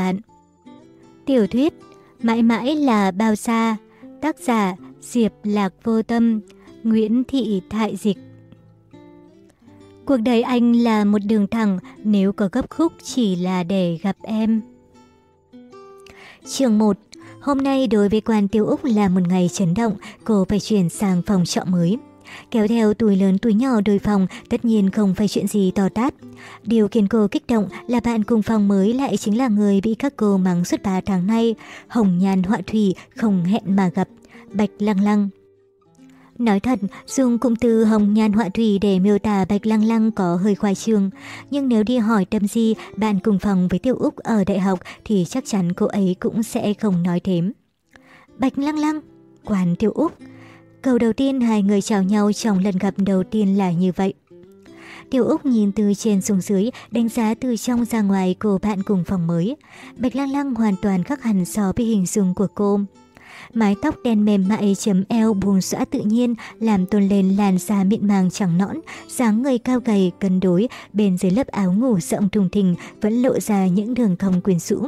bạn. Tiểu thuyết Mãi mãi là bao xa Tác giả Diệp Lạc Vô Tâm Nguyễn Thị Thại Dịch Cuộc đời anh là một đường thẳng nếu có gấp khúc chỉ là để gặp em. Chương 1 Hôm nay đối với quan Tiêu Úc là một ngày chấn động, cô phải chuyển sang phòng trọ mới. Kéo theo túi lớn túi nhỏ đôi phòng tất nhiên không phải chuyện gì to tát. Điều khiến cô kích động là bạn cùng phòng mới lại chính là người bị các cô mắng suốt 3 tháng nay. Hồng nhan họa thủy không hẹn mà gặp. Bạch lăng lăng. Nói thật, dùng cụm từ hồng nhan họa thủy để miêu tả Bạch Lăng Lăng có hơi khoai trương. Nhưng nếu đi hỏi Tâm Di, bạn cùng phòng với Tiêu Úc ở đại học thì chắc chắn cô ấy cũng sẽ không nói thêm. Bạch Lăng Lăng, quán Tiêu Úc. Câu đầu tiên hai người chào nhau trong lần gặp đầu tiên là như vậy. tiểu Úc nhìn từ trên xuống dưới, đánh giá từ trong ra ngoài cô bạn cùng phòng mới. Bạch Lăng Lăng hoàn toàn khác hẳn so với hình dung của cô. Mái tóc đen mềm mại chấm eo buông xõa tự nhiên làm tôn lên làn da mịn màng trắng nõn, dáng người cao gầy cân đối, bên dưới lớp áo ngủ rộng thùng thình vẫn lộ ra những đường cong quyến rũ.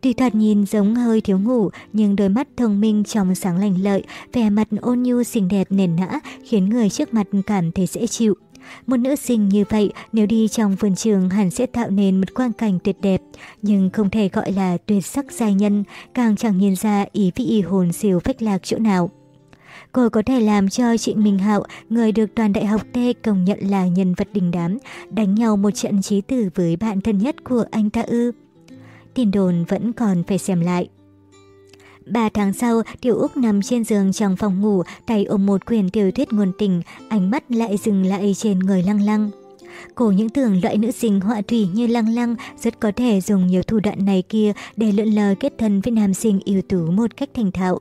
Tuy thoạt nhìn giống hơi thiếu ngủ, nhưng đôi mắt thông minh trong sáng lành lợi, vẻ mặt ôn nhu xinh đẹp nền nã, khiến người trước mặt cảm thấy dễ chịu. Một nữ sinh như vậy nếu đi trong vườn trường hẳn sẽ tạo nên một quang cảnh tuyệt đẹp, nhưng không thể gọi là tuyệt sắc giai nhân, càng chẳng nhìn ra ý vị hồn siêu phách lạc chỗ nào. Cô có thể làm cho Trịnh Minh Hạo, người được toàn đại học T công nhận là nhân vật đình đám, đánh nhau một trận trí tử với bạn thân nhất của anh ta ư. Tin đồn vẫn còn phải xem lại. Ba tháng sau, Tiểu Úc nằm trên giường trong phòng ngủ, tay ôm một quyển tiểu thuyết nguồn tình, ánh mắt lại dừng lại trên người lăng lăng. Cô những tưởng loại nữ sinh họa thủy như lăng lăng rất có thể dùng nhiều thủ đoạn này kia để lượn lờ kết thân với nam sinh yếu tú một cách thành thạo.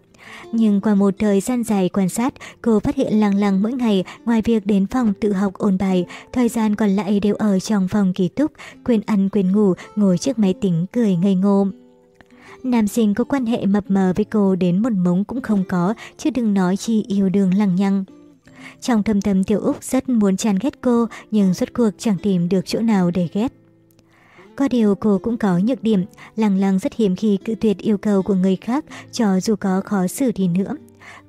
Nhưng qua một thời gian dài quan sát, cô phát hiện lăng lăng mỗi ngày ngoài việc đến phòng tự học ôn bài, thời gian còn lại đều ở trong phòng ký túc, quên ăn quên ngủ, ngồi trước máy tính cười ngây ngô. Nam sinh có quan hệ mập mờ với cô đến một mống cũng không có, chứ đừng nói chi yêu đương lăng nhăng. Trong thâm tâm Tiểu Úc rất muốn chán ghét cô, nhưng rốt cuộc chẳng tìm được chỗ nào để ghét. Có điều cô cũng có nhược điểm, lăng lăng rất hiếm khi cự tuyệt yêu cầu của người khác, cho dù có khó xử thì nữa.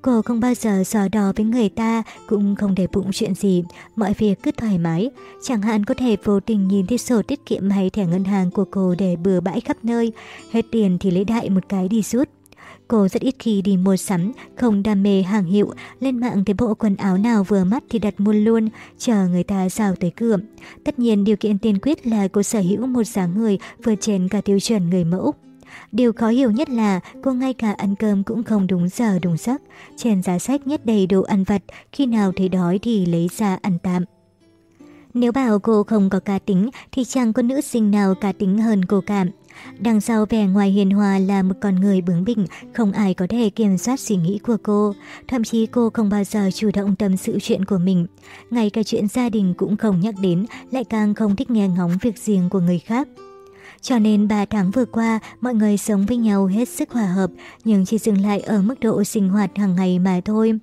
Cô không bao giờ dò đò với người ta, cũng không để bụng chuyện gì, mọi việc cứ thoải mái. Chẳng hạn có thể vô tình nhìn thấy sổ tiết kiệm hay thẻ ngân hàng của cô để bừa bãi khắp nơi, hết tiền thì lấy đại một cái đi rút. Cô rất ít khi đi mua sắm, không đam mê hàng hiệu, lên mạng thấy bộ quần áo nào vừa mắt thì đặt mua luôn, chờ người ta giao tới cửa. Tất nhiên điều kiện tiên quyết là cô sở hữu một dáng người vượt trên cả tiêu chuẩn người mẫu. Điều khó hiểu nhất là cô ngay cả ăn cơm cũng không đúng giờ đúng giấc. Trên giá sách nhất đầy đồ ăn vặt, khi nào thấy đói thì lấy ra ăn tạm. Nếu bảo cô không có cá tính thì chẳng có nữ sinh nào cá tính hơn cô cảm. Đằng sau vẻ ngoài hiền hòa là một con người bướng bỉnh, không ai có thể kiểm soát suy nghĩ của cô. Thậm chí cô không bao giờ chủ động tâm sự chuyện của mình. Ngay cả chuyện gia đình cũng không nhắc đến, lại càng không thích nghe ngóng việc riêng của người khác. Cho nên 3 tháng vừa qua, mọi người sống với nhau hết sức hòa hợp, nhưng chỉ dừng lại ở mức độ sinh hoạt hàng ngày mà thôi.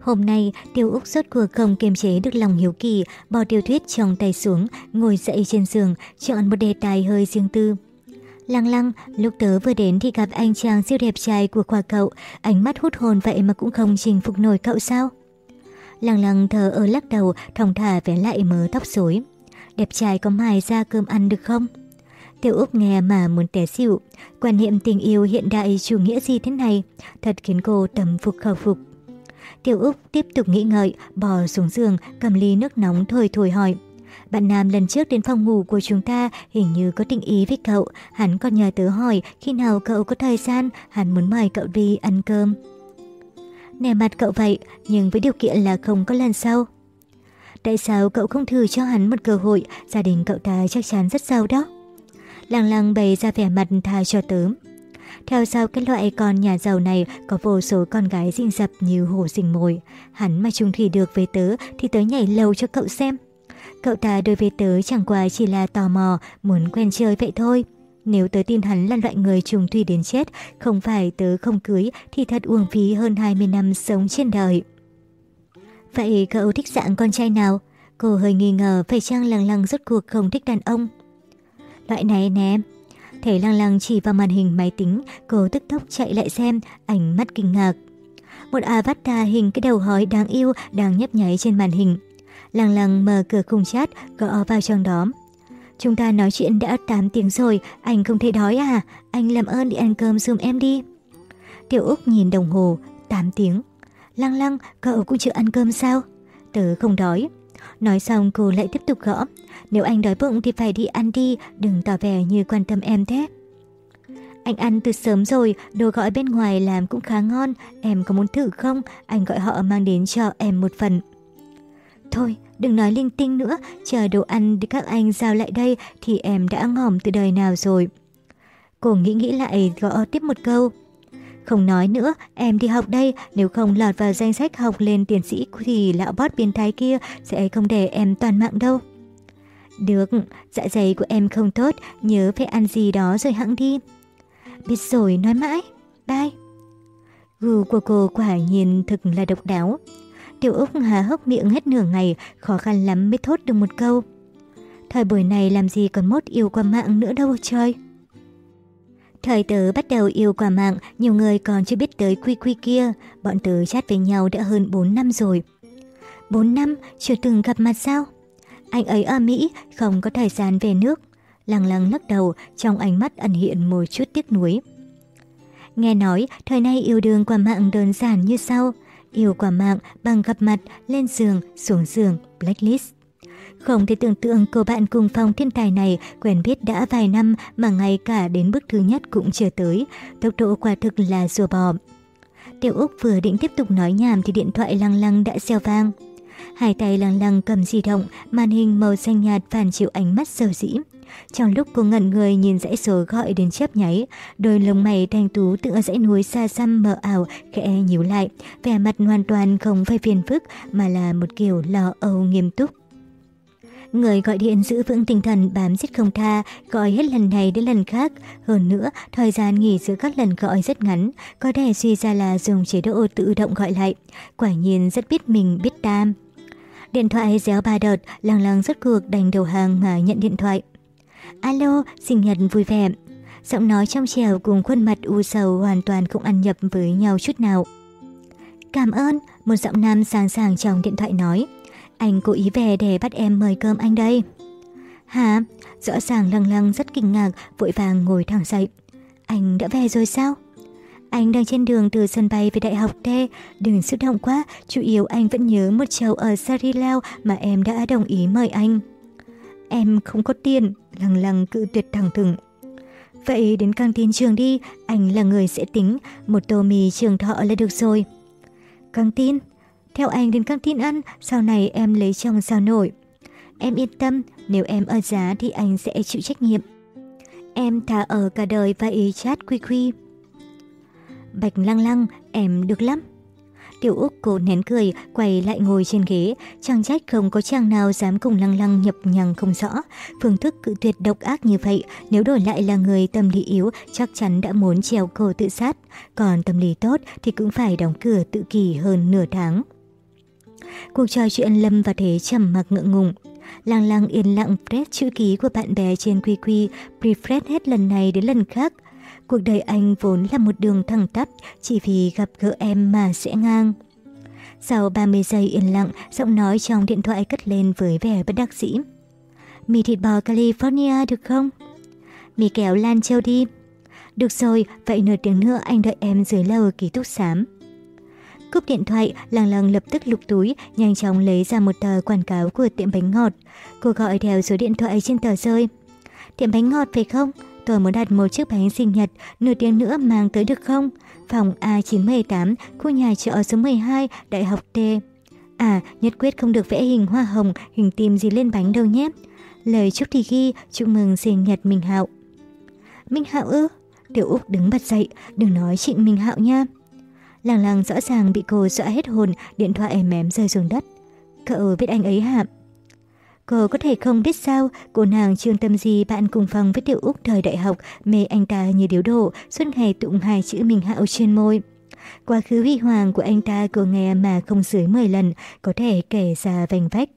Hôm nay, Tiêu Úc rốt cuộc không kiềm chế được lòng hiếu kỳ, bỏ tiêu thuyết trong tay xuống, ngồi dậy trên giường, chọn một đề tài hơi riêng tư. Lăng lăng, lúc tớ vừa đến thì gặp anh chàng siêu đẹp trai của khoa cậu, ánh mắt hút hồn vậy mà cũng không chinh phục nổi cậu sao? Lăng lăng thờ ở lắc đầu, thong thả vẽ lại mớ tóc rối. Đẹp trai có mài ra cơm ăn được không? Tiểu Úc nghe mà muốn té xỉu. Quan niệm tình yêu hiện đại chủ nghĩa gì thế này? Thật khiến cô tầm phục khẩu phục. Tiểu Úc tiếp tục nghĩ ngợi, bò xuống giường, cầm ly nước nóng thổi thổi hỏi. Bạn Nam lần trước đến phòng ngủ của chúng ta hình như có tình ý với cậu. Hắn còn nhờ tớ hỏi khi nào cậu có thời gian, hắn muốn mời cậu đi ăn cơm. Nè mặt cậu vậy, nhưng với điều kiện là không có lần sau. Tại sao cậu không thử cho hắn một cơ hội, gia đình cậu ta chắc chắn rất giàu đó. Lăng lăng bày ra vẻ mặt tha cho tớ. Theo sau cái loại con nhà giàu này có vô số con gái rình rập như hổ rình mồi. Hắn mà chung thủy được với tớ thì tớ nhảy lầu cho cậu xem. Cậu ta đối với tớ chẳng qua chỉ là tò mò, muốn quen chơi vậy thôi. Nếu tớ tin hắn là loại người trùng thủy đến chết, không phải tớ không cưới thì thật uổng phí hơn 20 năm sống trên đời. Vậy cậu thích dạng con trai nào? Cô hơi nghi ngờ phải chăng lăng lăng rốt cuộc không thích đàn ông. Loại này nè. Thấy Lăng Lăng chỉ vào màn hình máy tính, cô tức tốc chạy lại xem, ánh mắt kinh ngạc. Một avatar hình cái đầu hói đáng yêu đang nhấp nháy trên màn hình. Lăng Lăng mở cửa khung chat, gõ vào trong đó. Chúng ta nói chuyện đã 8 tiếng rồi, anh không thể đói à? Anh làm ơn đi ăn cơm giùm em đi. Tiểu Úc nhìn đồng hồ, 8 tiếng. Lăng lăng, cậu cũng chưa ăn cơm sao? Tớ không đói. Nói xong cô lại tiếp tục gõ. Nếu anh đói bụng thì phải đi ăn đi, đừng tỏ vẻ như quan tâm em thế. Anh ăn từ sớm rồi, đồ gọi bên ngoài làm cũng khá ngon, em có muốn thử không? Anh gọi họ mang đến cho em một phần. Thôi, đừng nói linh tinh nữa, chờ đồ ăn để các anh giao lại đây thì em đã ngỏm từ đời nào rồi. Cô nghĩ nghĩ lại gõ tiếp một câu. Không nói nữa, em đi học đây, nếu không lọt vào danh sách học lên tiến sĩ thì lão bót biến thái kia sẽ không để em toàn mạng đâu. Được, dạ dày của em không tốt, nhớ phải ăn gì đó rồi hẵng đi. Biết rồi, nói mãi. Bye. Gu của cô quả nhiên thực là độc đáo. Tiểu Úc há hốc miệng hết nửa ngày, khó khăn lắm mới thốt được một câu. Thời buổi này làm gì còn mốt yêu qua mạng nữa đâu trời? Thời tớ bắt đầu yêu qua mạng, nhiều người còn chưa biết tới quy quy kia. Bọn tớ chat với nhau đã hơn 4 năm rồi. 4 năm, chưa từng gặp mặt sao? Anh ấy ở Mỹ, không có thời gian về nước. Lăng lăng lắc đầu, trong ánh mắt ẩn hiện một chút tiếc nuối. Nghe nói, thời nay yêu đương qua mạng đơn giản như sau. Yêu qua mạng bằng gặp mặt, lên giường, xuống giường, blacklist. Không thể tưởng tượng cô bạn cùng phòng thiên tài này quen biết đã vài năm mà ngay cả đến bước thứ nhất cũng chưa tới. Tốc độ quả thực là rùa bò. Tiểu Úc vừa định tiếp tục nói nhảm thì điện thoại lăng lăng đã xeo vang. Hai tay lăng lăng cầm di động, màn hình màu xanh nhạt phản chiếu ánh mắt sầu dĩ. Trong lúc cô ngẩn người nhìn dãy số gọi đến chớp nháy, đôi lông mày thanh tú tựa dãy núi xa xăm mờ ảo khẽ nhíu lại, vẻ mặt hoàn toàn không phải phiền phức mà là một kiểu lo âu nghiêm túc. Người gọi điện giữ vững tinh thần bám giết không tha, gọi hết lần này đến lần khác. Hơn nữa, thời gian nghỉ giữa các lần gọi rất ngắn, có thể suy ra là dùng chế độ tự động gọi lại. Quả nhiên rất biết mình biết tam. Điện thoại réo ba đợt, lăng lăng rất cuộc đành đầu hàng mà nhận điện thoại. Alo, sinh nhật vui vẻ. Giọng nói trong trèo cùng khuôn mặt u sầu hoàn toàn không ăn nhập với nhau chút nào. Cảm ơn, một giọng nam sàng sàng trong điện thoại nói. Anh cố ý về để bắt em mời cơm anh đây. Hả? Rõ ràng lăng lăng rất kinh ngạc, vội vàng ngồi thẳng dậy. Anh đã về rồi sao? Anh đang trên đường từ sân bay về đại học T. Đừng xúc động quá, chủ yếu anh vẫn nhớ một chầu ở Sarilao mà em đã đồng ý mời anh. Em không có tiền, lăng lăng cự tuyệt thẳng thừng. Vậy đến căng tin trường đi, anh là người sẽ tính, một tô mì trường thọ là được rồi. Căng tin? Theo anh đến căng tin ăn, sau này em lấy chồng sao nổi. Em yên tâm, nếu em ở giá thì anh sẽ chịu trách nhiệm. Em thà ở cả đời và ý chat quy quy. Bạch lăng lăng, em được lắm. Tiểu Úc cố nén cười, quay lại ngồi trên ghế, chẳng trách không có chàng nào dám cùng lăng lăng nhập nhằng không rõ. Phương thức cự tuyệt độc ác như vậy, nếu đổi lại là người tâm lý yếu, chắc chắn đã muốn treo cổ tự sát. Còn tâm lý tốt thì cũng phải đóng cửa tự kỷ hơn nửa tháng. Cuộc trò chuyện lâm và thế trầm mặc ngượng ngùng. Lăng lăng yên lặng press chữ ký của bạn bè trên quy quy, hết lần này đến lần khác. Cuộc đời anh vốn là một đường thẳng tắp, chỉ vì gặp gỡ em mà sẽ ngang. Sau 30 giây yên lặng, giọng nói trong điện thoại cất lên với vẻ bất đắc dĩ. Mì thịt bò California được không? Mì kéo Lan Châu đi. Được rồi, vậy nửa tiếng nữa anh đợi em dưới lầu ký túc xám. Cúp điện thoại, lăng lăng lập tức lục túi, nhanh chóng lấy ra một tờ quảng cáo của tiệm bánh ngọt. Cô gọi theo số điện thoại trên tờ rơi. Tiệm bánh ngọt phải không? Tôi muốn đặt một chiếc bánh sinh nhật, nửa tiếng nữa mang tới được không? Phòng A918, khu nhà trọ số 12, Đại học T. À, nhất quyết không được vẽ hình hoa hồng, hình tim gì lên bánh đâu nhé. Lời chúc thì ghi, chúc mừng sinh nhật Minh Hạo. Minh Hạo ư? Tiểu Úc đứng bật dậy, đừng nói chuyện Minh Hạo nha. Làng làng rõ ràng bị cô dọa hết hồn, điện thoại mém rơi xuống đất. Cậu biết anh ấy hả? Cô có thể không biết sao, cô nàng Trương Tâm Di bạn cùng phòng với Tiểu Úc thời đại học, mê anh ta như điếu đổ, suốt ngày tụng hai chữ Minh Hạo trên môi. Quá khứ huy hoàng của anh ta cô nghe mà không dưới 10 lần, có thể kể ra vành vách.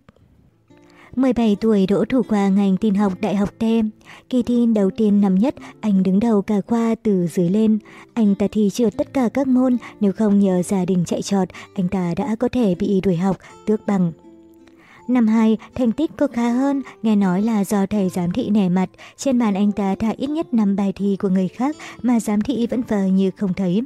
17 tuổi đỗ thủ khoa ngành tin học Đại học T. Kỳ thi đầu tiên năm nhất, anh đứng đầu cả khoa từ dưới lên. Anh ta thi trượt tất cả các môn, nếu không nhờ gia đình chạy trọt, anh ta đã có thể bị đuổi học, tước bằng. Năm 2, thành tích cô khá hơn, nghe nói là do thầy giám thị nẻ mặt. Trên bàn anh ta thả ít nhất 5 bài thi của người khác mà giám thị vẫn vờ như không thấy.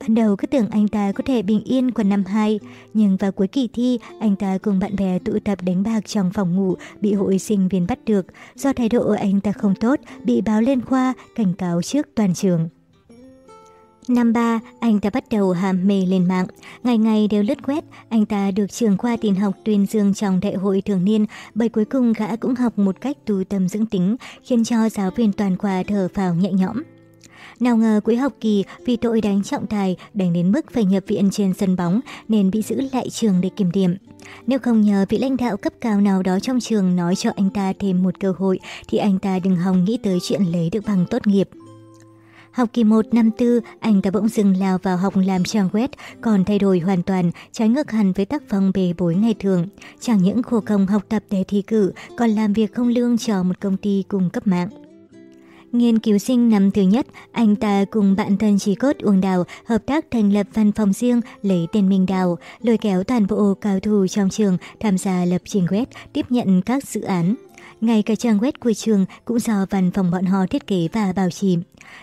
Ban đầu cứ tưởng anh ta có thể bình yên qua năm 2, nhưng vào cuối kỳ thi, anh ta cùng bạn bè tụ tập đánh bạc trong phòng ngủ bị hội sinh viên bắt được. Do thái độ anh ta không tốt, bị báo lên khoa, cảnh cáo trước toàn trường. Năm ba, anh ta bắt đầu hàm mê lên mạng. Ngày ngày đều lướt quét, anh ta được trường khoa tin học tuyên dương trong đại hội thường niên bởi cuối cùng gã cũng học một cách tu tâm dưỡng tính, khiến cho giáo viên toàn khoa thở phào nhẹ nhõm. Nào ngờ cuối học kỳ vì tội đánh trọng tài, đánh đến mức phải nhập viện trên sân bóng nên bị giữ lại trường để kiểm điểm. Nếu không nhờ vị lãnh đạo cấp cao nào đó trong trường nói cho anh ta thêm một cơ hội thì anh ta đừng hòng nghĩ tới chuyện lấy được bằng tốt nghiệp. Học kỳ 1 năm tư, anh ta bỗng dừng lao vào học làm trang web, còn thay đổi hoàn toàn, trái ngược hẳn với tác phong bề bối ngày thường. Chẳng những khổ công học tập để thi cử, còn làm việc không lương cho một công ty cung cấp mạng. Nghiên cứu sinh năm thứ nhất, anh ta cùng bạn thân Trí Cốt Uông Đào hợp tác thành lập văn phòng riêng lấy tên Minh Đào, lôi kéo toàn bộ cao thủ trong trường tham gia lập trình web, tiếp nhận các dự án. Ngay cả trang web của trường cũng do văn phòng bọn họ thiết kế và bảo trì.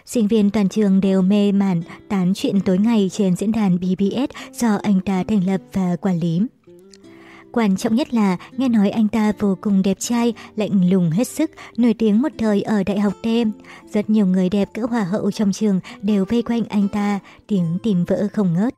Sinh viên toàn trường đều mê mản tán chuyện tối ngày trên diễn đàn BBS do anh ta thành lập và quản lý. Quan trọng nhất là nghe nói anh ta vô cùng đẹp trai, lạnh lùng hết sức, nổi tiếng một thời ở đại học đêm. Rất nhiều người đẹp cỡ hòa hậu trong trường đều vây quanh anh ta, tiếng tìm vỡ không ngớt.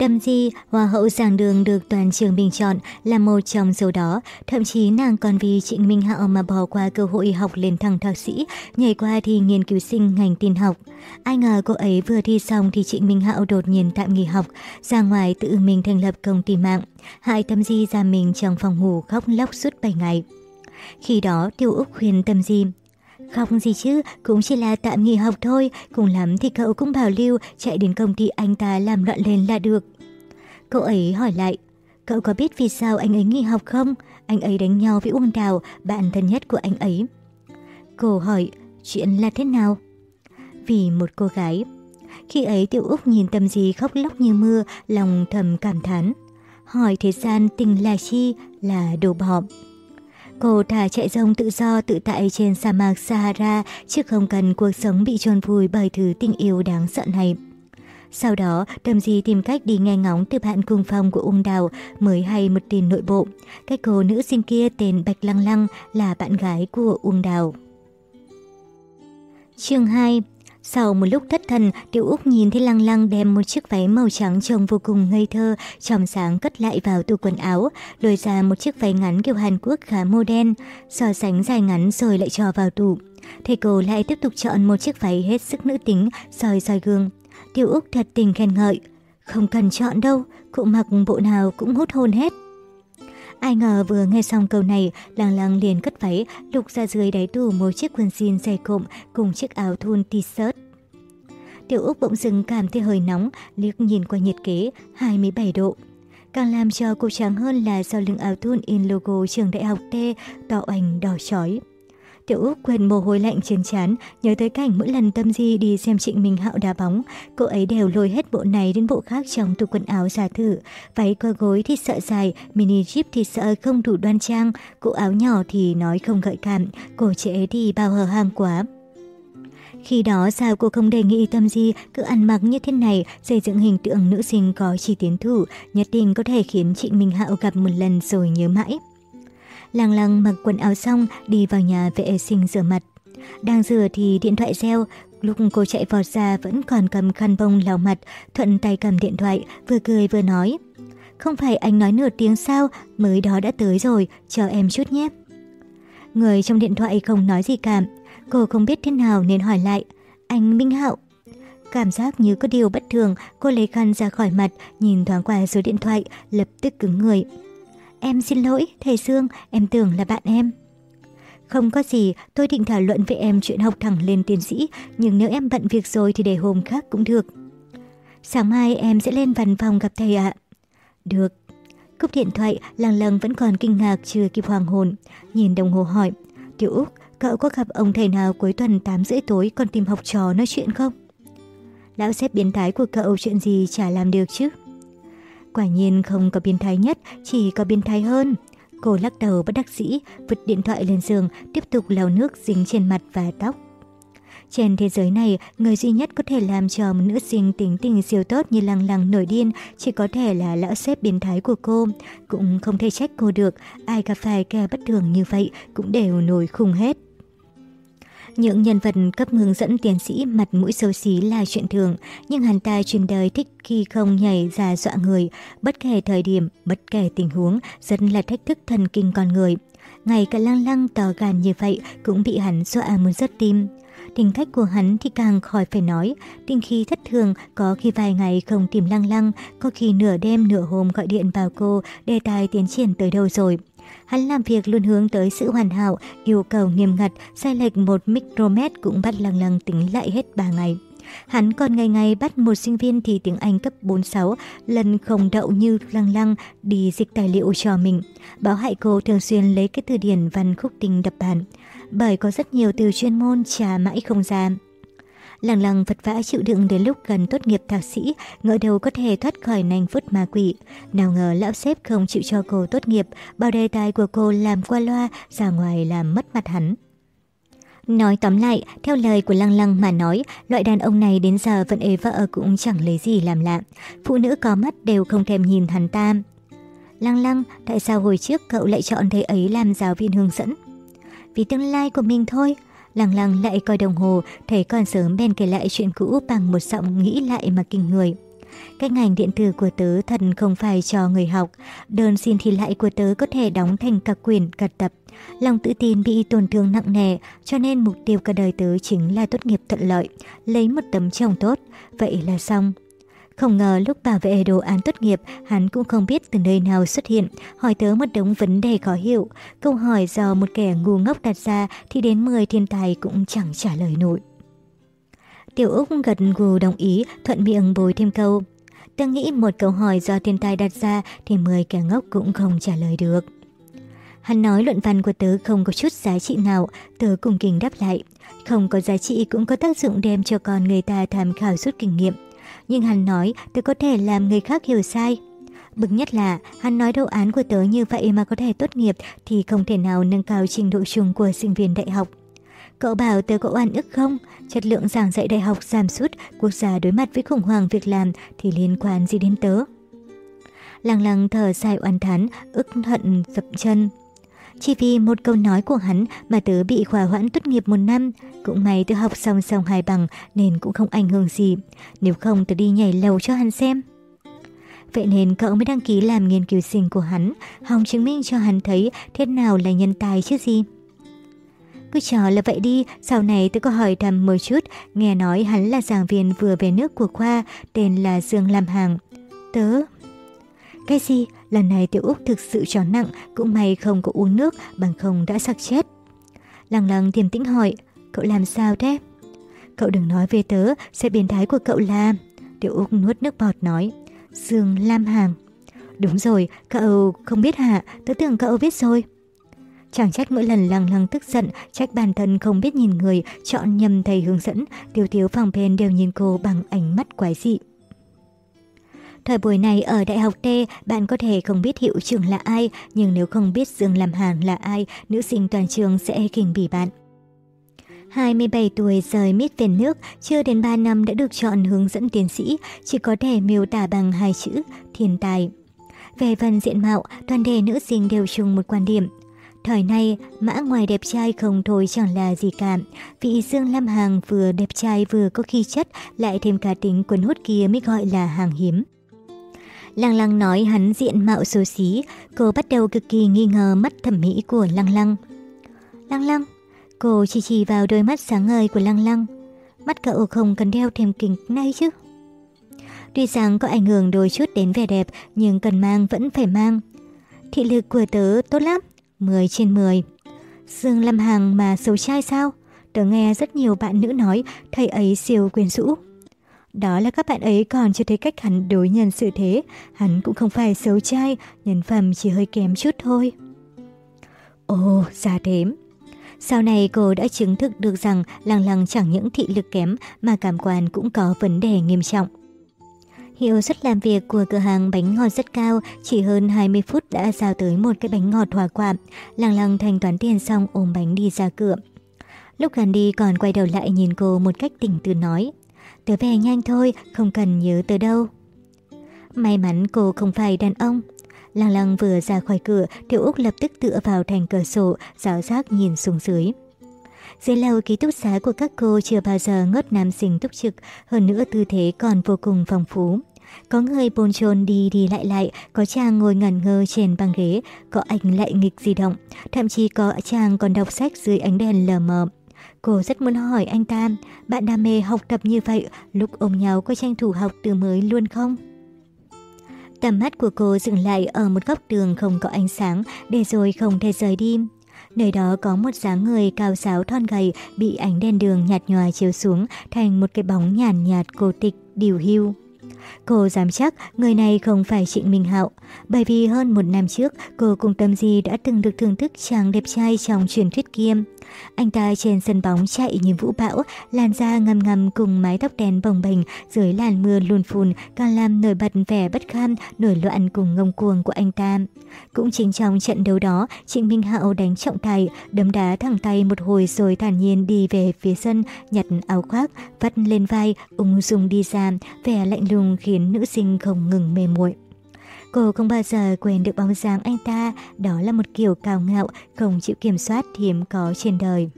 Tâm Di, Hoa hậu giảng đường được toàn trường bình chọn là một trong số đó, thậm chí nàng còn vì Trịnh Minh Hạo mà bỏ qua cơ hội học lên thẳng thạc sĩ, nhảy qua thi nghiên cứu sinh ngành tin học. Ai ngờ cô ấy vừa thi xong thì Trịnh Minh Hạo đột nhiên tạm nghỉ học, ra ngoài tự mình thành lập công ty mạng. Hại Tâm Di ra mình trong phòng ngủ khóc lóc suốt 7 ngày. Khi đó Tiêu Úc khuyên Tâm Di, không gì chứ, cũng chỉ là tạm nghỉ học thôi, cùng lắm thì cậu cũng bảo lưu chạy đến công ty anh ta làm loạn lên là được. Cậu ấy hỏi lại, cậu có biết vì sao anh ấy nghỉ học không? Anh ấy đánh nhau với Uông Đào, bạn thân nhất của anh ấy. Cô hỏi, chuyện là thế nào? Vì một cô gái. Khi ấy Tiểu Úc nhìn Tâm gì khóc lóc như mưa, lòng thầm cảm thán. Hỏi thế gian tình là chi, là đồ bọm. Cô thả chạy rông tự do tự tại trên sa mạc Sahara chứ không cần cuộc sống bị chôn vùi bởi thứ tình yêu đáng sợ này. Sau đó, Tâm Di tìm cách đi nghe ngóng từ bạn cùng phòng của Ung Đào mới hay một tin nội bộ. Cái cô nữ sinh kia tên Bạch Lăng Lăng là bạn gái của Ung Đào. Chương 2 sau một lúc thất thần, Tiểu Úc nhìn thấy Lăng Lăng đem một chiếc váy màu trắng trông vô cùng ngây thơ, trong sáng cất lại vào tủ quần áo, lôi ra một chiếc váy ngắn kiểu Hàn Quốc khá mô đen, so sánh dài ngắn rồi lại cho vào tủ. Thầy cô lại tiếp tục chọn một chiếc váy hết sức nữ tính, soi soi gương. Tiểu Úc thật tình khen ngợi. Không cần chọn đâu, cụ mặc bộ nào cũng hút hôn hết. Ai ngờ vừa nghe xong câu này, lăng lăng liền cất váy, lục ra dưới đáy tủ một chiếc quần jean dày cộm cùng chiếc áo thun t-shirt. Tiểu Úc bỗng dưng cảm thấy hơi nóng, liếc nhìn qua nhiệt kế, 27 độ. Càng làm cho cô trắng hơn là sau lưng áo thun in logo trường đại học T, đỏ ảnh đỏ chói. Tiểu Úc quên mồ hôi lạnh trên trán, nhớ tới cảnh mỗi lần Tâm Di đi xem Trịnh Minh Hạo đá bóng, cô ấy đều lôi hết bộ này đến bộ khác trong tủ quần áo giả thử. Váy qua gối thì sợ dài, mini jeep thì sợ không đủ đoan trang, cụ áo nhỏ thì nói không gợi cảm, cổ trễ thì bao hờ hang quá. Khi đó sao cô không đề nghị Tâm Di cứ ăn mặc như thế này, xây dựng hình tượng nữ sinh có chỉ tiến thủ, nhất định có thể khiến Trịnh Minh Hạo gặp một lần rồi nhớ mãi. Lăng lăng mặc quần áo xong đi vào nhà vệ sinh rửa mặt. Đang rửa thì điện thoại reo, lúc cô chạy vọt ra vẫn còn cầm khăn bông lau mặt, thuận tay cầm điện thoại, vừa cười vừa nói. Không phải anh nói nửa tiếng sao, mới đó đã tới rồi, chờ em chút nhé. Người trong điện thoại không nói gì cả, cô không biết thế nào nên hỏi lại. Anh Minh Hạo. Cảm giác như có điều bất thường, cô lấy khăn ra khỏi mặt, nhìn thoáng qua số điện thoại, lập tức cứng người. Em xin lỗi, thầy Dương, em tưởng là bạn em. Không có gì, tôi định thảo luận với em chuyện học thẳng lên tiến sĩ, nhưng nếu em bận việc rồi thì để hôm khác cũng được. Sáng mai em sẽ lên văn phòng gặp thầy ạ. Được. Cúp điện thoại, Lăng Lăng vẫn còn kinh ngạc chưa kịp hoàng hồn. Nhìn đồng hồ hỏi, Tiểu Úc, cậu có gặp ông thầy nào cuối tuần 8 rưỡi tối còn tìm học trò nói chuyện không? Lão xếp biến thái của cậu chuyện gì chả làm được chứ? Quả nhiên không có biến thái nhất, chỉ có biến thái hơn. Cô lắc đầu bất đắc dĩ, vứt điện thoại lên giường, tiếp tục lau nước dính trên mặt và tóc. Trên thế giới này, người duy nhất có thể làm cho một nữ sinh tính tình siêu tốt như lăng lăng nổi điên chỉ có thể là lão xếp biến thái của cô. Cũng không thể trách cô được, ai gặp phải kẻ bất thường như vậy cũng đều nổi khùng hết. Những nhân vật cấp hướng dẫn tiến sĩ mặt mũi xấu xí là chuyện thường, nhưng hắn ta truyền đời thích khi không nhảy ra dọa người, bất kể thời điểm, bất kể tình huống, rất là thách thức thần kinh con người. Ngày cả lăng lăng to gan như vậy cũng bị hắn dọa muốn rớt tim. Tính cách của hắn thì càng khỏi phải nói, tình khi thất thường, có khi vài ngày không tìm lăng lăng, có khi nửa đêm nửa hôm gọi điện vào cô, đề tài tiến triển tới đâu rồi. Hắn làm việc luôn hướng tới sự hoàn hảo, yêu cầu nghiêm ngặt, sai lệch một micromet cũng bắt lăng lăng tính lại hết 3 ngày. Hắn còn ngày ngày bắt một sinh viên thì tiếng Anh cấp 46, lần không đậu như lăng lăng đi dịch tài liệu cho mình. Báo hại cô thường xuyên lấy cái từ điển văn khúc tình đập bàn, bởi có rất nhiều từ chuyên môn trả mãi không giảm. Lằng lằng vật vã chịu đựng đến lúc gần tốt nghiệp thạc sĩ, ngỡ đầu có thể thoát khỏi nành phút ma quỷ. Nào ngờ lão sếp không chịu cho cô tốt nghiệp, bao đề tài của cô làm qua loa, ra ngoài làm mất mặt hắn. Nói tóm lại, theo lời của Lăng Lăng mà nói, loại đàn ông này đến giờ vẫn ế vợ cũng chẳng lấy gì làm lạ. Phụ nữ có mắt đều không thèm nhìn hắn ta. Lăng Lăng, tại sao hồi trước cậu lại chọn thầy ấy làm giáo viên hướng dẫn? Vì tương lai của mình thôi. Lăng Lăng lại coi đồng hồ, thấy còn sớm bèn kể lại chuyện cũ bằng một giọng nghĩ lại mà kinh người. Cái ngành điện tử của tớ thật không phải cho người học. Đơn xin thi lại của tớ có thể đóng thành các quyển, cả tập. Lòng tự tin bị tổn thương nặng nề, cho nên mục tiêu cả đời tớ chính là tốt nghiệp thuận lợi, lấy một tấm chồng tốt. Vậy là xong. Không ngờ lúc bảo vệ đồ án tốt nghiệp, hắn cũng không biết từ nơi nào xuất hiện, hỏi tớ một đống vấn đề khó hiểu. Câu hỏi do một kẻ ngu ngốc đặt ra thì đến 10 thiên tài cũng chẳng trả lời nổi. Tiểu Úc gật gù đồng ý, thuận miệng bồi thêm câu. Tớ nghĩ một câu hỏi do thiên tài đặt ra thì 10 kẻ ngốc cũng không trả lời được. Hắn nói luận văn của tớ không có chút giá trị nào, tớ cùng kính đáp lại. Không có giá trị cũng có tác dụng đem cho con người ta tham khảo rút kinh nghiệm. Nhưng hắn nói tớ có thể làm người khác hiểu sai. Bực nhất là hắn nói đồ án của tớ như vậy mà có thể tốt nghiệp thì không thể nào nâng cao trình độ chung của sinh viên đại học. Cậu bảo tớ có oan ức không? Chất lượng giảng dạy đại học giảm sút, quốc gia đối mặt với khủng hoảng việc làm thì liên quan gì đến tớ? Lăng lăng thở dài oan thán, ức hận dập chân. Chỉ vì một câu nói của hắn mà tớ bị khóa hoãn tốt nghiệp một năm. Cũng may tớ học xong xong hai bằng nên cũng không ảnh hưởng gì. Nếu không tớ đi nhảy lầu cho hắn xem. Vậy nên cậu mới đăng ký làm nghiên cứu sinh của hắn, hòng chứng minh cho hắn thấy thế nào là nhân tài chứ gì. Cứ cho là vậy đi, sau này tôi có hỏi thăm một chút, nghe nói hắn là giảng viên vừa về nước của khoa, tên là Dương Lam Hàng. Tớ... Cái gì? Lần này Tiểu Úc thực sự tròn nặng, cũng may không có uống nước, bằng không đã sặc chết. Lăng lăng thiềm tĩnh hỏi, cậu làm sao thế? Cậu đừng nói về tớ, sẽ biến thái của cậu là... Tiểu Úc nuốt nước bọt nói, Dương Lam Hàng. Đúng rồi, cậu không biết hả? Tớ tưởng cậu biết rồi. Chẳng trách mỗi lần lăng lăng tức giận, trách bản thân không biết nhìn người, chọn nhầm thầy hướng dẫn, tiêu tiếu phòng bên đều nhìn cô bằng ánh mắt quái dị. Thời buổi này ở Đại học T, bạn có thể không biết hiệu trưởng là ai, nhưng nếu không biết Dương Lam Hàn là ai, nữ sinh toàn trường sẽ kinh bỉ bạn. 27 tuổi rời mít về nước, chưa đến 3 năm đã được chọn hướng dẫn tiến sĩ, chỉ có thể miêu tả bằng hai chữ, thiên tài. Về phần diện mạo, toàn thể nữ sinh đều chung một quan điểm. Thời nay, mã ngoài đẹp trai không thôi chẳng là gì cả. Vị Dương Lam Hàng vừa đẹp trai vừa có khí chất, lại thêm cá tính cuốn hút kia mới gọi là hàng hiếm. Lăng Lăng nói hắn diện mạo xấu xí, cô bắt đầu cực kỳ nghi ngờ mắt thẩm mỹ của Lăng Lăng. Lăng Lăng, cô chỉ chỉ vào đôi mắt sáng ngời của Lăng Lăng. Mắt cậu không cần đeo thêm kính nay chứ. Tuy rằng có ảnh hưởng đôi chút đến vẻ đẹp, nhưng cần mang vẫn phải mang. Thị lực của tớ tốt lắm, 10 trên 10. Dương Lâm Hằng mà xấu trai sao? Tớ nghe rất nhiều bạn nữ nói thầy ấy siêu quyến rũ. Đó là các bạn ấy còn chưa thấy cách hắn đối nhân xử thế. Hắn cũng không phải xấu trai, nhân phẩm chỉ hơi kém chút thôi. Ồ, ra thế. Sau này cô đã chứng thực được rằng Lăng Lăng chẳng những thị lực kém mà cảm quan cũng có vấn đề nghiêm trọng. Hiệu suất làm việc của cửa hàng bánh ngọt rất cao, chỉ hơn 20 phút đã giao tới một cái bánh ngọt hòa quả. Lăng lăng thanh toán tiền xong ôm bánh đi ra cửa. Lúc gần đi còn quay đầu lại nhìn cô một cách tỉnh tứ nói. Tớ về nhanh thôi, không cần nhớ tớ đâu. May mắn cô không phải đàn ông. Lăng lăng vừa ra khỏi cửa, Tiểu Úc lập tức tựa vào thành cửa sổ, giáo giác nhìn xuống dưới. Dưới lầu ký túc xá của các cô chưa bao giờ ngớt nam sinh túc trực, hơn nữa tư thế còn vô cùng phong phú. Có người bồn chồn đi đi lại lại, có chàng ngồi ngẩn ngơ trên băng ghế, có anh lại nghịch di động, thậm chí có chàng còn đọc sách dưới ánh đèn lờ mờ. Cô rất muốn hỏi anh ta, bạn đam mê học tập như vậy, lúc ôm nhau có tranh thủ học từ mới luôn không? Tầm mắt của cô dừng lại ở một góc tường không có ánh sáng, để rồi không thể rời đi. Nơi đó có một dáng người cao giáo thon gầy bị ánh đèn đường nhạt nhòa chiếu xuống thành một cái bóng nhàn nhạt, nhạt cô tịch, điều hưu. Cô dám chắc người này không phải Trịnh Minh Hạo, bởi vì hơn một năm trước cô cùng Tâm Di đã từng được thưởng thức chàng đẹp trai trong truyền thuyết kiêm. Anh ta trên sân bóng chạy như vũ bão, làn da ngầm ngầm cùng mái tóc đen bồng bềnh dưới làn mưa luồn phùn càng làm nổi bật vẻ bất kham, nổi loạn cùng ngông cuồng của anh ta. Cũng chính trong trận đấu đó, Trịnh Minh Hạo đánh trọng tài, đấm đá thẳng tay một hồi rồi thản nhiên đi về phía sân, nhặt áo khoác, vắt lên vai, ung dung đi ra, vẻ lạnh lùng khiến nữ sinh không ngừng mê muội. Cô không bao giờ quên được bóng dáng anh ta, đó là một kiểu cao ngạo, không chịu kiểm soát hiếm có trên đời.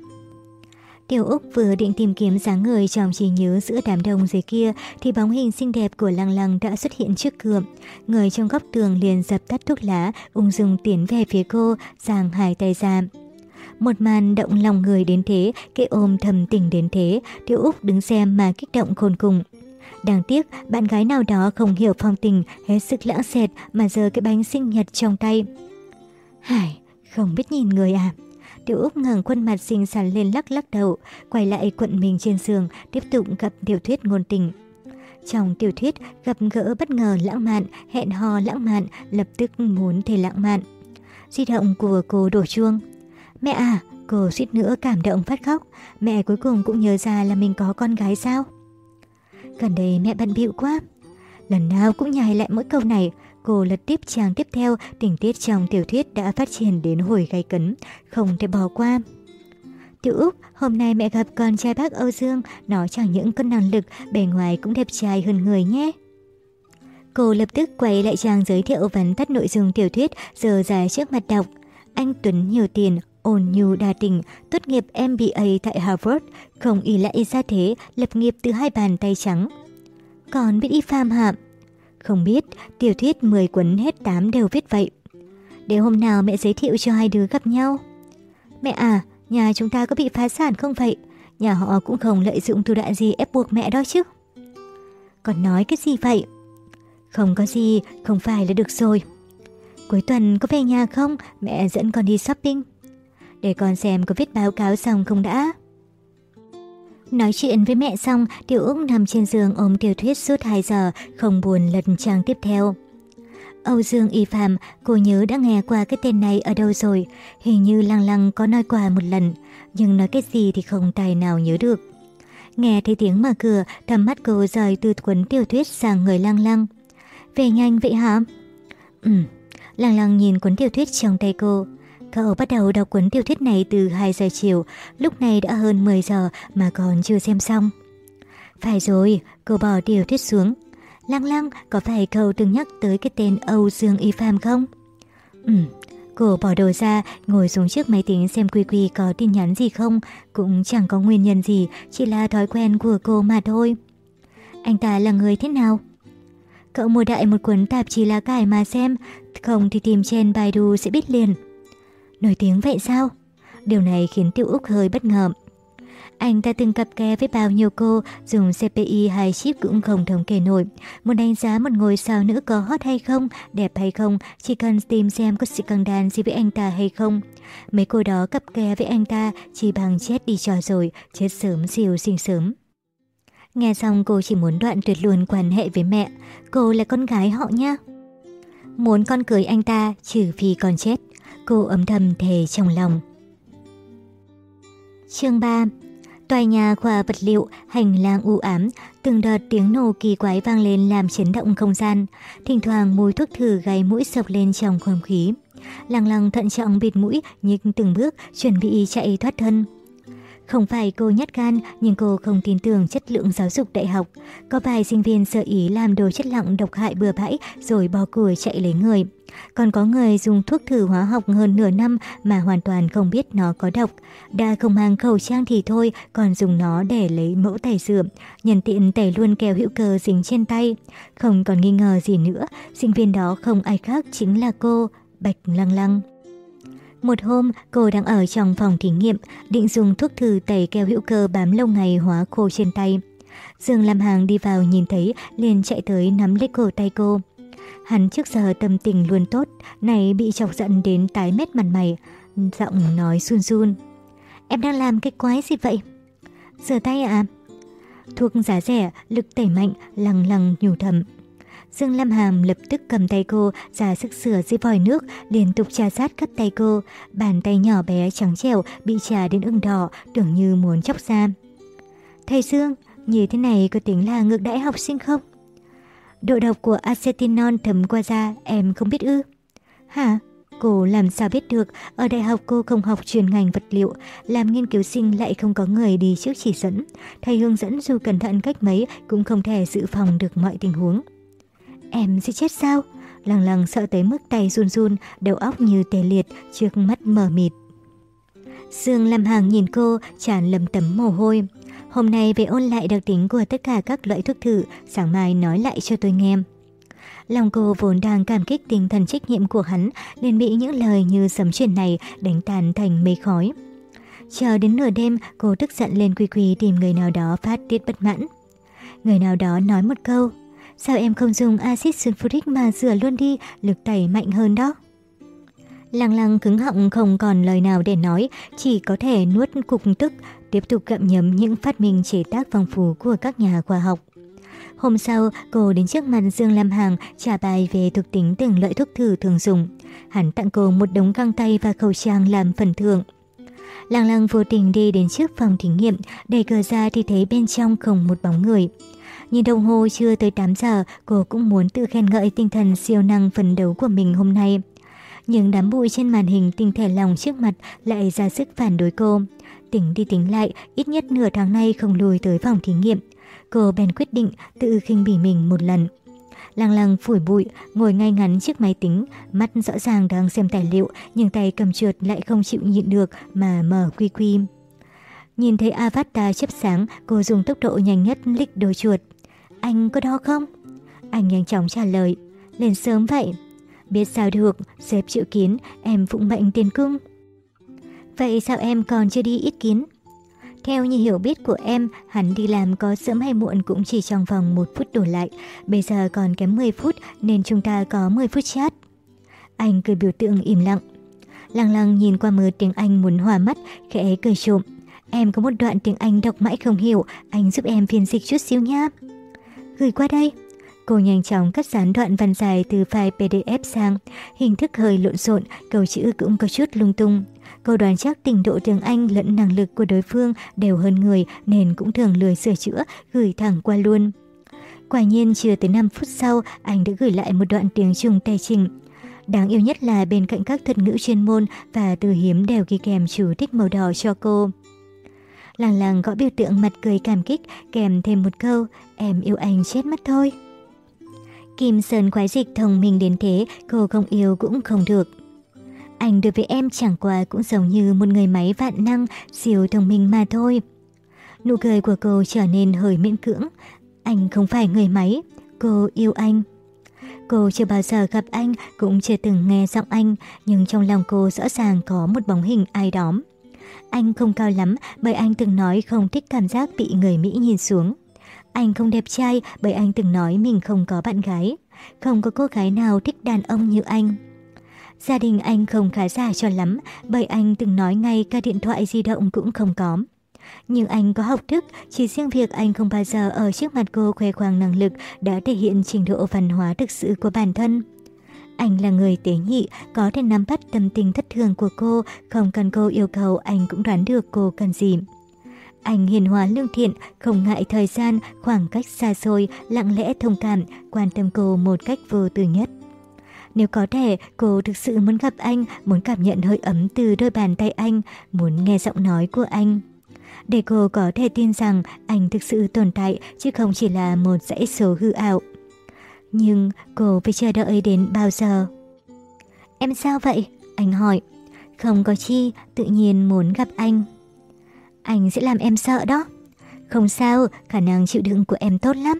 Tiểu Úc vừa định tìm kiếm dáng người trong trí nhớ giữa đám đông dưới kia thì bóng hình xinh đẹp của Lăng Lăng đã xuất hiện trước cửa. Người trong góc tường liền dập tắt thuốc lá, ung dung tiến về phía cô, giang hai tay ra. Một màn động lòng người đến thế, cái ôm thầm tình đến thế, Tiểu Úc đứng xem mà kích động khôn cùng. Đáng tiếc, bạn gái nào đó không hiểu phong tình, hết sức lãng xẹt mà giờ cái bánh sinh nhật trong tay. Hải, không biết nhìn người à? Tiểu Úc ngẩng khuôn mặt xinh xắn lên lắc lắc đầu, quay lại quận mình trên giường, tiếp tục gặp tiểu thuyết ngôn tình. Trong tiểu thuyết, gặp gỡ bất ngờ lãng mạn, hẹn hò lãng mạn, lập tức muốn thể lãng mạn. Di động của cô đổ chuông. Mẹ à, cô suýt nữa cảm động phát khóc. Mẹ cuối cùng cũng nhớ ra là mình có con gái sao? Gần đây mẹ bận bịu quá. Lần nào cũng nhai lại mỗi câu này, cô lật tiếp trang tiếp theo, tình tiết trong tiểu thuyết đã phát triển đến hồi gay cấn, không thể bỏ qua. Tiểu Úc, hôm nay mẹ gặp con trai bác Âu Dương, nó chẳng những cân năng lực, bề ngoài cũng đẹp trai hơn người nhé. Cô lập tức quay lại trang giới thiệu vắn tắt nội dung tiểu thuyết giờ dài trước mặt đọc. Anh Tuấn nhiều tiền, ôn nhu đa tình, tốt nghiệp MBA tại Harvard, không ý lại ra thế, lập nghiệp từ hai bàn tay trắng. Còn biết y pham hạm? Không biết, tiểu thuyết 10 cuốn hết 8 đều viết vậy. Để hôm nào mẹ giới thiệu cho hai đứa gặp nhau. Mẹ à, nhà chúng ta có bị phá sản không vậy? Nhà họ cũng không lợi dụng thủ đoạn gì ép buộc mẹ đó chứ. Còn nói cái gì vậy? Không có gì, không phải là được rồi. Cuối tuần có về nhà không? Mẹ dẫn con đi shopping. Để con xem có viết báo cáo xong không đã. Nói chuyện với mẹ xong, Tiểu Úc nằm trên giường ôm tiểu thuyết suốt 2 giờ, không buồn lật trang tiếp theo. Âu Dương Y Phạm, cô nhớ đã nghe qua cái tên này ở đâu rồi, hình như lăng lăng có nói qua một lần, nhưng nói cái gì thì không tài nào nhớ được. Nghe thấy tiếng mở cửa, thầm mắt cô rời từ cuốn tiểu thuyết sang người lăng lăng. Về nhanh vậy hả? Ừ, lăng lăng nhìn cuốn tiểu thuyết trong tay cô. Cậu bắt đầu đọc cuốn tiểu thuyết này từ 2 giờ chiều, lúc này đã hơn 10 giờ mà còn chưa xem xong. Phải rồi, cô bỏ tiểu thuyết xuống. Lăng lăng, có phải cậu từng nhắc tới cái tên Âu Dương Y Phạm không? Ừ, cô bỏ đồ ra, ngồi xuống trước máy tính xem Quy Quy có tin nhắn gì không, cũng chẳng có nguyên nhân gì, chỉ là thói quen của cô mà thôi. Anh ta là người thế nào? Cậu mua đại một cuốn tạp chí lá cải mà xem, không thì tìm trên Baidu sẽ biết liền. Nổi tiếng vậy sao? Điều này khiến Tiêu Úc hơi bất ngờ. Anh ta từng cặp kè với bao nhiêu cô, dùng CPI hay chip cũng không thống kê nổi. Muốn đánh giá một ngôi sao nữ có hot hay không, đẹp hay không, chỉ cần tìm xem có scandal gì với anh ta hay không. Mấy cô đó cặp kè với anh ta chỉ bằng chết đi trò rồi, chết sớm siêu sinh sớm. Nghe xong cô chỉ muốn đoạn tuyệt luôn quan hệ với mẹ. Cô là con gái họ nha. Muốn con cưới anh ta trừ phi con chết. Cô ấm thầm thề trong lòng. Chương 3 Tòa nhà khoa vật liệu, hành lang u ám, từng đợt tiếng nổ kỳ quái vang lên làm chấn động không gian. Thỉnh thoảng mùi thuốc thử gáy mũi sộc lên trong không khí. Lăng lăng thận trọng bịt mũi, nhưng từng bước, chuẩn bị chạy thoát thân. Không phải cô nhát gan, nhưng cô không tin tưởng chất lượng giáo dục đại học. Có vài sinh viên sợ ý làm đồ chất lỏng độc hại bừa bãi rồi bỏ củi chạy lấy người. Còn có người dùng thuốc thử hóa học hơn nửa năm mà hoàn toàn không biết nó có độc. Đã không mang khẩu trang thì thôi, còn dùng nó để lấy mẫu tẩy rửa. Nhân tiện tẩy luôn keo hữu cơ dính trên tay. Không còn nghi ngờ gì nữa, sinh viên đó không ai khác chính là cô, Bạch Lăng Lăng. Một hôm, cô đang ở trong phòng thí nghiệm, định dùng thuốc thử tẩy keo hữu cơ bám lâu ngày hóa khô trên tay. Dương Lam Hàng đi vào nhìn thấy, liền chạy tới nắm lấy cổ tay cô. Hắn trước giờ tâm tình luôn tốt, này bị chọc giận đến tái mét mặt mày, giọng nói run run. Em đang làm cái quái gì vậy? Rửa tay à? Thuốc giá rẻ, lực tẩy mạnh, lằng lằng nhủ thầm. Dương Lam Hàm lập tức cầm tay cô ra sức sửa dưới vòi nước, liên tục tra sát khắp tay cô. Bàn tay nhỏ bé trắng trẻo bị trà đến ưng đỏ, tưởng như muốn chóc ra. Thầy Dương, như thế này có tính là ngược đãi học sinh không? Độ độc của acetinol thấm qua da, em không biết ư? Hả? Cô làm sao biết được, ở đại học cô không học chuyên ngành vật liệu, làm nghiên cứu sinh lại không có người đi trước chỉ dẫn. Thầy hướng dẫn dù cẩn thận cách mấy cũng không thể dự phòng được mọi tình huống. Em sẽ chết sao? Lăng lăng sợ tới mức tay run run, đầu óc như tê liệt, trước mắt mờ mịt. Dương Lam Hàng nhìn cô, tràn lầm tấm mồ hôi. Hôm nay về ôn lại đặc tính của tất cả các loại thuốc thử, sáng mai nói lại cho tôi nghe. Lòng cô vốn đang cảm kích tinh thần trách nhiệm của hắn, nên bị những lời như sấm chuyển này đánh tàn thành mây khói. Chờ đến nửa đêm, cô tức giận lên quy quy tìm người nào đó phát tiết bất mãn. Người nào đó nói một câu, sao em không dùng axit sulfuric mà rửa luôn đi, lực tẩy mạnh hơn đó. Lăng lăng cứng họng không còn lời nào để nói, chỉ có thể nuốt cục tức, tiếp tục gặm nhấm những phát minh chế tác phong phú của các nhà khoa học. Hôm sau, cô đến trước mặt Dương Lam Hàng trả bài về thuộc tính từng loại thuốc thử thường dùng. Hắn tặng cô một đống găng tay và khẩu trang làm phần thưởng. Lăng lăng vô tình đi đến trước phòng thí nghiệm, đẩy cửa ra thì thấy bên trong không một bóng người. Nhìn đồng hồ chưa tới 8 giờ, cô cũng muốn tự khen ngợi tinh thần siêu năng phấn đấu của mình hôm nay. Nhưng đám bụi trên màn hình tinh thể lòng trước mặt lại ra sức phản đối cô. Tính đi tính lại, ít nhất nửa tháng nay không lùi tới phòng thí nghiệm. Cô bèn quyết định tự khinh bỉ mình một lần. Lăng lăng phủi bụi, ngồi ngay ngắn trước máy tính, mắt rõ ràng đang xem tài liệu, nhưng tay cầm trượt lại không chịu nhịn được mà mở quy quy. Nhìn thấy avatar chấp sáng, cô dùng tốc độ nhanh nhất lích đôi chuột. Anh có đo không? Anh nhanh chóng trả lời. Lên sớm vậy. Biết sao được, xếp triệu kiến, em phụng mệnh tiền cung. Vậy sao em còn chưa đi ít kiến? Theo như hiểu biết của em, hắn đi làm có sớm hay muộn cũng chỉ trong vòng một phút đổ lại. Bây giờ còn kém 10 phút nên chúng ta có 10 phút chat. Anh cười biểu tượng im lặng. Lăng lăng nhìn qua mớ tiếng Anh muốn hòa mắt, khẽ cười trộm. Em có một đoạn tiếng Anh đọc mãi không hiểu, anh giúp em phiên dịch chút xíu nha. Gửi qua đây. Cô nhanh chóng cắt dán đoạn văn dài từ file PDF sang, hình thức hơi lộn xộn, câu chữ cũng có chút lung tung. Cô đoán chắc trình độ tiếng Anh lẫn năng lực của đối phương đều hơn người nên cũng thường lười sửa chữa, gửi thẳng qua luôn. Quả nhiên chưa tới 5 phút sau, anh đã gửi lại một đoạn tiếng Trung tề trình. Đáng yêu nhất là bên cạnh các thuật ngữ chuyên môn và từ hiếm đều ghi kèm chủ thích màu đỏ cho cô. Làng làng gõ biểu tượng mặt cười cảm kích kèm thêm một câu, em yêu anh chết mất thôi. Kim Sơn khoái dịch thông minh đến thế, cô không yêu cũng không được. Anh đối với em chẳng qua cũng giống như một người máy vạn năng, siêu thông minh mà thôi. Nụ cười của cô trở nên hơi miễn cưỡng. Anh không phải người máy, cô yêu anh. Cô chưa bao giờ gặp anh, cũng chưa từng nghe giọng anh, nhưng trong lòng cô rõ ràng có một bóng hình ai đó. Anh không cao lắm bởi anh từng nói không thích cảm giác bị người Mỹ nhìn xuống. Anh không đẹp trai bởi anh từng nói mình không có bạn gái. Không có cô gái nào thích đàn ông như anh. Gia đình anh không khá giả cho lắm bởi anh từng nói ngay cả điện thoại di động cũng không có. Nhưng anh có học thức, chỉ riêng việc anh không bao giờ ở trước mặt cô khoe khoang năng lực đã thể hiện trình độ văn hóa thực sự của bản thân. Anh là người tế nhị, có thể nắm bắt tâm tình thất thường của cô, không cần cô yêu cầu anh cũng đoán được cô cần gì. Anh hiền hòa lương thiện, không ngại thời gian, khoảng cách xa xôi, lặng lẽ thông cảm, quan tâm cô một cách vô tư nhất. Nếu có thể, cô thực sự muốn gặp anh, muốn cảm nhận hơi ấm từ đôi bàn tay anh, muốn nghe giọng nói của anh. Để cô có thể tin rằng anh thực sự tồn tại chứ không chỉ là một dãy số hư ảo. Nhưng cô phải chờ đợi đến bao giờ? Em sao vậy? Anh hỏi. Không có chi, tự nhiên muốn gặp anh. Anh sẽ làm em sợ đó. Không sao, khả năng chịu đựng của em tốt lắm.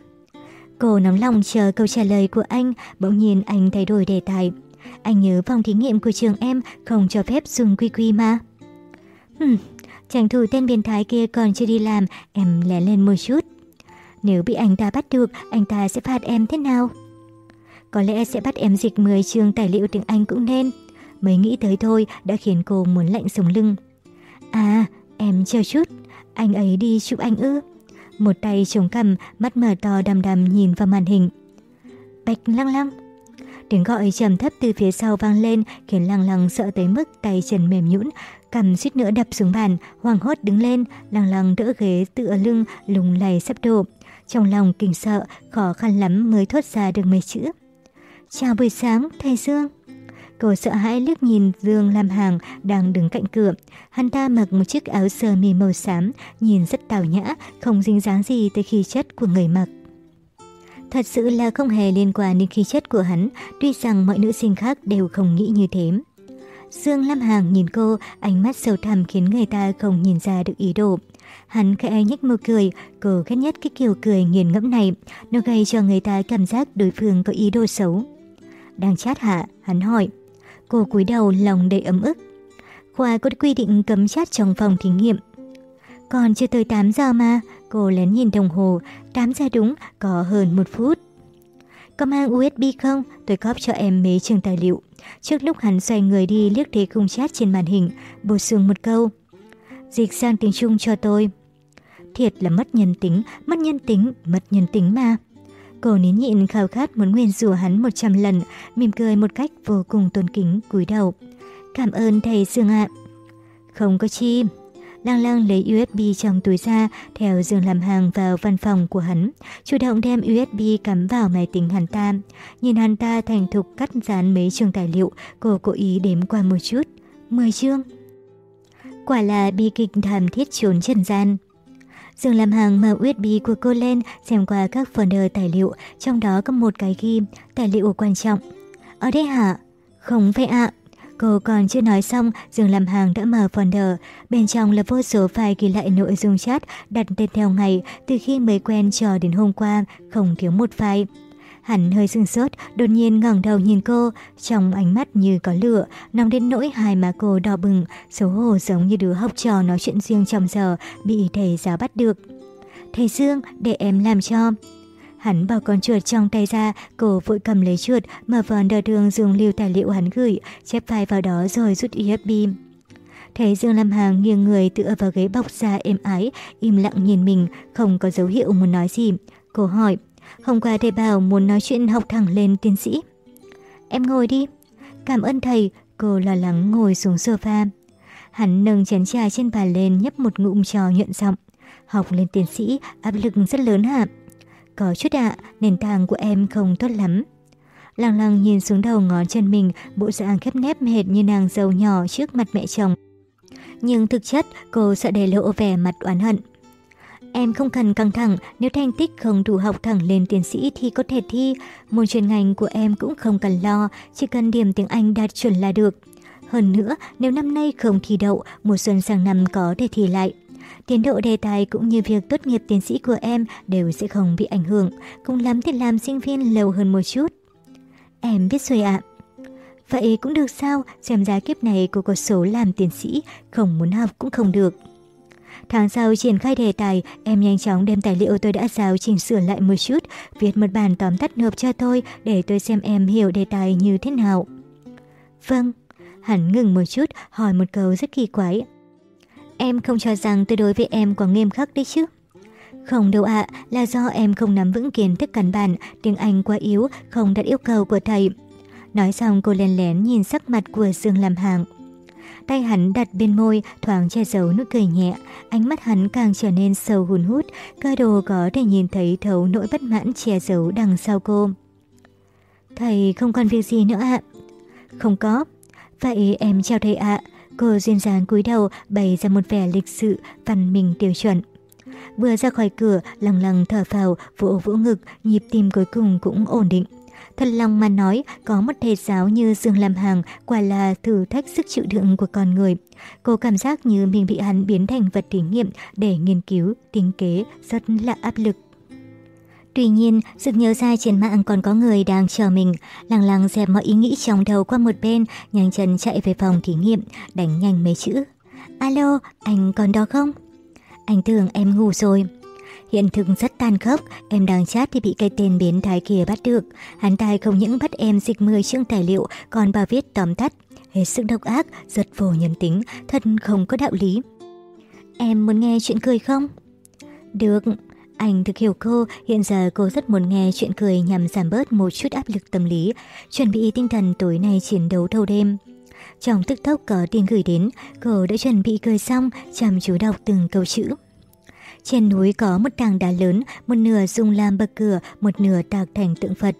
Cô nóng lòng chờ câu trả lời của anh, bỗng nhiên anh thay đổi đề tài. Anh nhớ phòng thí nghiệm của trường em không cho phép dùng quy quy mà. Hừm, chàng thủ tên biến thái kia còn chưa đi làm, em lén lên một chút. Nếu bị anh ta bắt được, anh ta sẽ phạt em thế nào? Có lẽ sẽ bắt em dịch 10 chương tài liệu tiếng Anh cũng nên. Mới nghĩ tới thôi đã khiến cô muốn lạnh sống lưng. À, em chờ chút, anh ấy đi chụp anh ư? Một tay chống cằm, mắt mở to đầm đầm nhìn vào màn hình. Bạch lăng lăng. Tiếng gọi trầm thấp từ phía sau vang lên khiến lăng lăng sợ tới mức tay chân mềm nhũn, cầm suýt nữa đập xuống bàn, hoàng hốt đứng lên, lăng lăng đỡ ghế tựa lưng, lùng lầy sắp đổ. Trong lòng kinh sợ, khó khăn lắm mới thốt ra được mấy chữ. Chào buổi sáng, thầy Dương. Cô sợ hãi liếc nhìn Dương Lam Hàng đang đứng cạnh cửa. Hắn ta mặc một chiếc áo sơ mi màu xám, nhìn rất tào nhã, không dính dáng gì tới khí chất của người mặc. Thật sự là không hề liên quan đến khí chất của hắn, tuy rằng mọi nữ sinh khác đều không nghĩ như thế. Dương Lam Hàng nhìn cô, ánh mắt sâu thẳm khiến người ta không nhìn ra được ý đồ. Hắn khẽ nhếch môi cười, cô ghét nhất cái kiểu cười nghiền ngẫm này, nó gây cho người ta cảm giác đối phương có ý đồ xấu. Đang chát hạ, hắn hỏi. Cô cúi đầu lòng đầy ấm ức. Khoa có quy định cấm chat trong phòng thí nghiệm. Còn chưa tới 8 giờ mà, cô lén nhìn đồng hồ, 8 giờ đúng, có hơn một phút. Có mang USB không? Tôi cóp cho em mấy trường tài liệu. Trước lúc hắn xoay người đi liếc thấy khung chat trên màn hình, bổ sung một câu. Dịch sang tiếng Trung cho tôi. Thiệt là mất nhân tính, mất nhân tính, mất nhân tính mà. Cô nín nhịn khao khát muốn nguyên rủa hắn 100 lần, mỉm cười một cách vô cùng tôn kính cúi đầu. Cảm ơn thầy Dương ạ. Không có chi. lang lang lấy USB trong túi ra, theo Dương làm hàng vào văn phòng của hắn, chủ động đem USB cắm vào máy tính hắn ta. Nhìn hắn ta thành thục cắt dán mấy chương tài liệu, cô cố ý đếm qua một chút. 10 chương. Quả là bi kịch thảm thiết trốn trần gian. Dương làm hàng mở USB của cô lên xem qua các folder tài liệu, trong đó có một cái ghi, tài liệu quan trọng. Ở đây hả? Không phải ạ. Cô còn chưa nói xong, Dương làm hàng đã mở folder. Bên trong là vô số file ghi lại nội dung chat đặt tên theo ngày từ khi mới quen cho đến hôm qua, không thiếu một file. Hắn hơi sưng sốt, đột nhiên ngẩng đầu nhìn cô, trong ánh mắt như có lửa, nóng đến nỗi hai má cô đỏ bừng, xấu hổ giống như đứa học trò nói chuyện riêng trong giờ, bị thầy giáo bắt được. Thầy Dương, để em làm cho. Hắn bỏ con chuột trong tay ra, cô vội cầm lấy chuột, mở vòn đờ đường dùng lưu tài liệu hắn gửi, chép file vào đó rồi rút USB. Thấy Dương Lam Hàng nghiêng người tựa vào ghế bọc da êm ái, im lặng nhìn mình, không có dấu hiệu muốn nói gì. Cô hỏi, Hôm qua thầy bảo muốn nói chuyện học thẳng lên tiến sĩ. Em ngồi đi. Cảm ơn thầy, cô lo lắng ngồi xuống sofa. Hắn nâng chén trà trên bàn lên nhấp một ngụm trò nhuận giọng. Học lên tiến sĩ, áp lực rất lớn hả? Có chút ạ, nền tảng của em không tốt lắm. Lăng lăng nhìn xuống đầu ngón chân mình, bộ dạng khép nép hệt như nàng dâu nhỏ trước mặt mẹ chồng. Nhưng thực chất, cô sợ để lộ vẻ mặt oán hận. Em không cần căng thẳng, nếu thành tích không đủ học thẳng lên tiến sĩ thì có thể thi. Môn chuyên ngành của em cũng không cần lo, chỉ cần điểm tiếng Anh đạt chuẩn là được. Hơn nữa, nếu năm nay không thi đậu, mùa xuân sang năm có thể thi lại. Tiến độ đề tài cũng như việc tốt nghiệp tiến sĩ của em đều sẽ không bị ảnh hưởng, cùng lắm thì làm sinh viên lâu hơn một chút. Em biết rồi ạ. Vậy cũng được sao, xem ra kiếp này cô có số làm tiến sĩ, không muốn học cũng không được. Tháng sau triển khai đề tài, em nhanh chóng đem tài liệu tôi đã giao chỉnh sửa lại một chút, viết một bản tóm tắt nộp cho tôi để tôi xem em hiểu đề tài như thế nào. Vâng. Hắn ngừng một chút, hỏi một câu rất kỳ quái. Em không cho rằng tôi đối với em quá nghiêm khắc đấy chứ. Không đâu ạ, là do em không nắm vững kiến thức căn bản, tiếng Anh quá yếu, không đạt yêu cầu của thầy. Nói xong cô lén lén nhìn sắc mặt của Dương làm hàng. Tay hắn đặt bên môi, thoáng che giấu nụ cười nhẹ, ánh mắt hắn càng trở nên sâu hùn hút, cơ đồ có thể nhìn thấy thấu nỗi bất mãn che giấu đằng sau cô. Thầy không còn việc gì nữa ạ? Không có. Vậy em chào thầy ạ. Cô duyên dáng cúi đầu bày ra một vẻ lịch sự, văn minh tiêu chuẩn. Vừa ra khỏi cửa, lằng lằng thở phào, vỗ vỗ ngực, nhịp tim cuối cùng cũng ổn định. Thật lòng mà nói, có một thầy giáo như Dương Lam Hàng quả là thử thách sức chịu đựng của con người. Cô cảm giác như mình bị hắn biến thành vật thí nghiệm để nghiên cứu, tính kế, rất là áp lực. Tuy nhiên, sự nhớ ra trên mạng còn có người đang chờ mình, Lặng lặng dẹp mọi ý nghĩ trong đầu qua một bên, nhanh chân chạy về phòng thí nghiệm, đánh nhanh mấy chữ. Alo, anh còn đó không? Anh tưởng em ngủ rồi. Hiện thực rất tan khốc, em đang chat thì bị cái tên biến thái kia bắt được. Hắn ta không những bắt em dịch 10 chương tài liệu, còn bà viết tóm tắt. Hết sức độc ác, rất vô nhân tính, thật không có đạo lý. Em muốn nghe chuyện cười không? Được, anh thực hiểu cô, hiện giờ cô rất muốn nghe chuyện cười nhằm giảm bớt một chút áp lực tâm lý, chuẩn bị tinh thần tối nay chiến đấu thâu đêm. Trong tức tốc có tin gửi đến, cô đã chuẩn bị cười xong, chăm chú đọc từng câu chữ. Trên núi có một tảng đá lớn, một nửa dùng làm bậc cửa, một nửa tạc thành tượng Phật.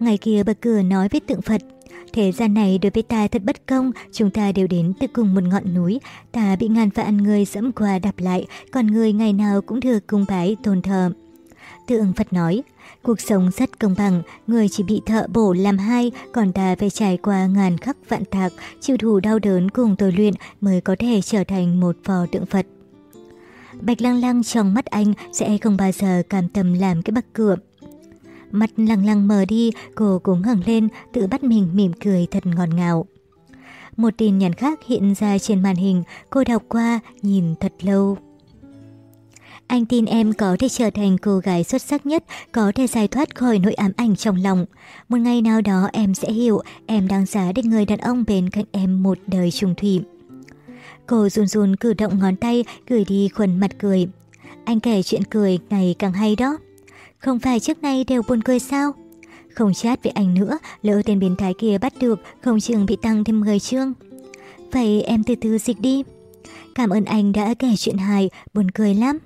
Ngày kia bậc cửa nói với tượng Phật, Thế gian này đối với ta thật bất công, chúng ta đều đến từ cùng một ngọn núi, ta bị ngàn vạn người dẫm qua đạp lại, còn người ngày nào cũng được cung bái tôn thờ. Tượng Phật nói, cuộc sống rất công bằng, người chỉ bị thợ bổ làm hai, còn ta phải trải qua ngàn khắc vạn thạc, chịu đủ đau đớn cùng tôi luyện mới có thể trở thành một phò tượng Phật. Bạch lăng lăng trong mắt anh sẽ không bao giờ cảm tâm làm cái bậc cửa. Mắt lăng lăng mờ đi, cô cũng ngẩng lên, tự bắt mình mỉm cười thật ngọt ngào. Một tin nhắn khác hiện ra trên màn hình, cô đọc qua, nhìn thật lâu. Anh tin em có thể trở thành cô gái xuất sắc nhất, có thể giải thoát khỏi nỗi ám ảnh trong lòng. Một ngày nào đó em sẽ hiểu em đang giá đến người đàn ông bên cạnh em một đời trùng thủy. Cô run run cử động ngón tay, gửi đi khuôn mặt cười. Anh kể chuyện cười ngày càng hay đó. Không phải trước nay đều buồn cười sao? Không chat với anh nữa, lỡ tên biến thái kia bắt được, không chừng bị tăng thêm 10 chương. Vậy em từ từ dịch đi. Cảm ơn anh đã kể chuyện hài, buồn cười lắm.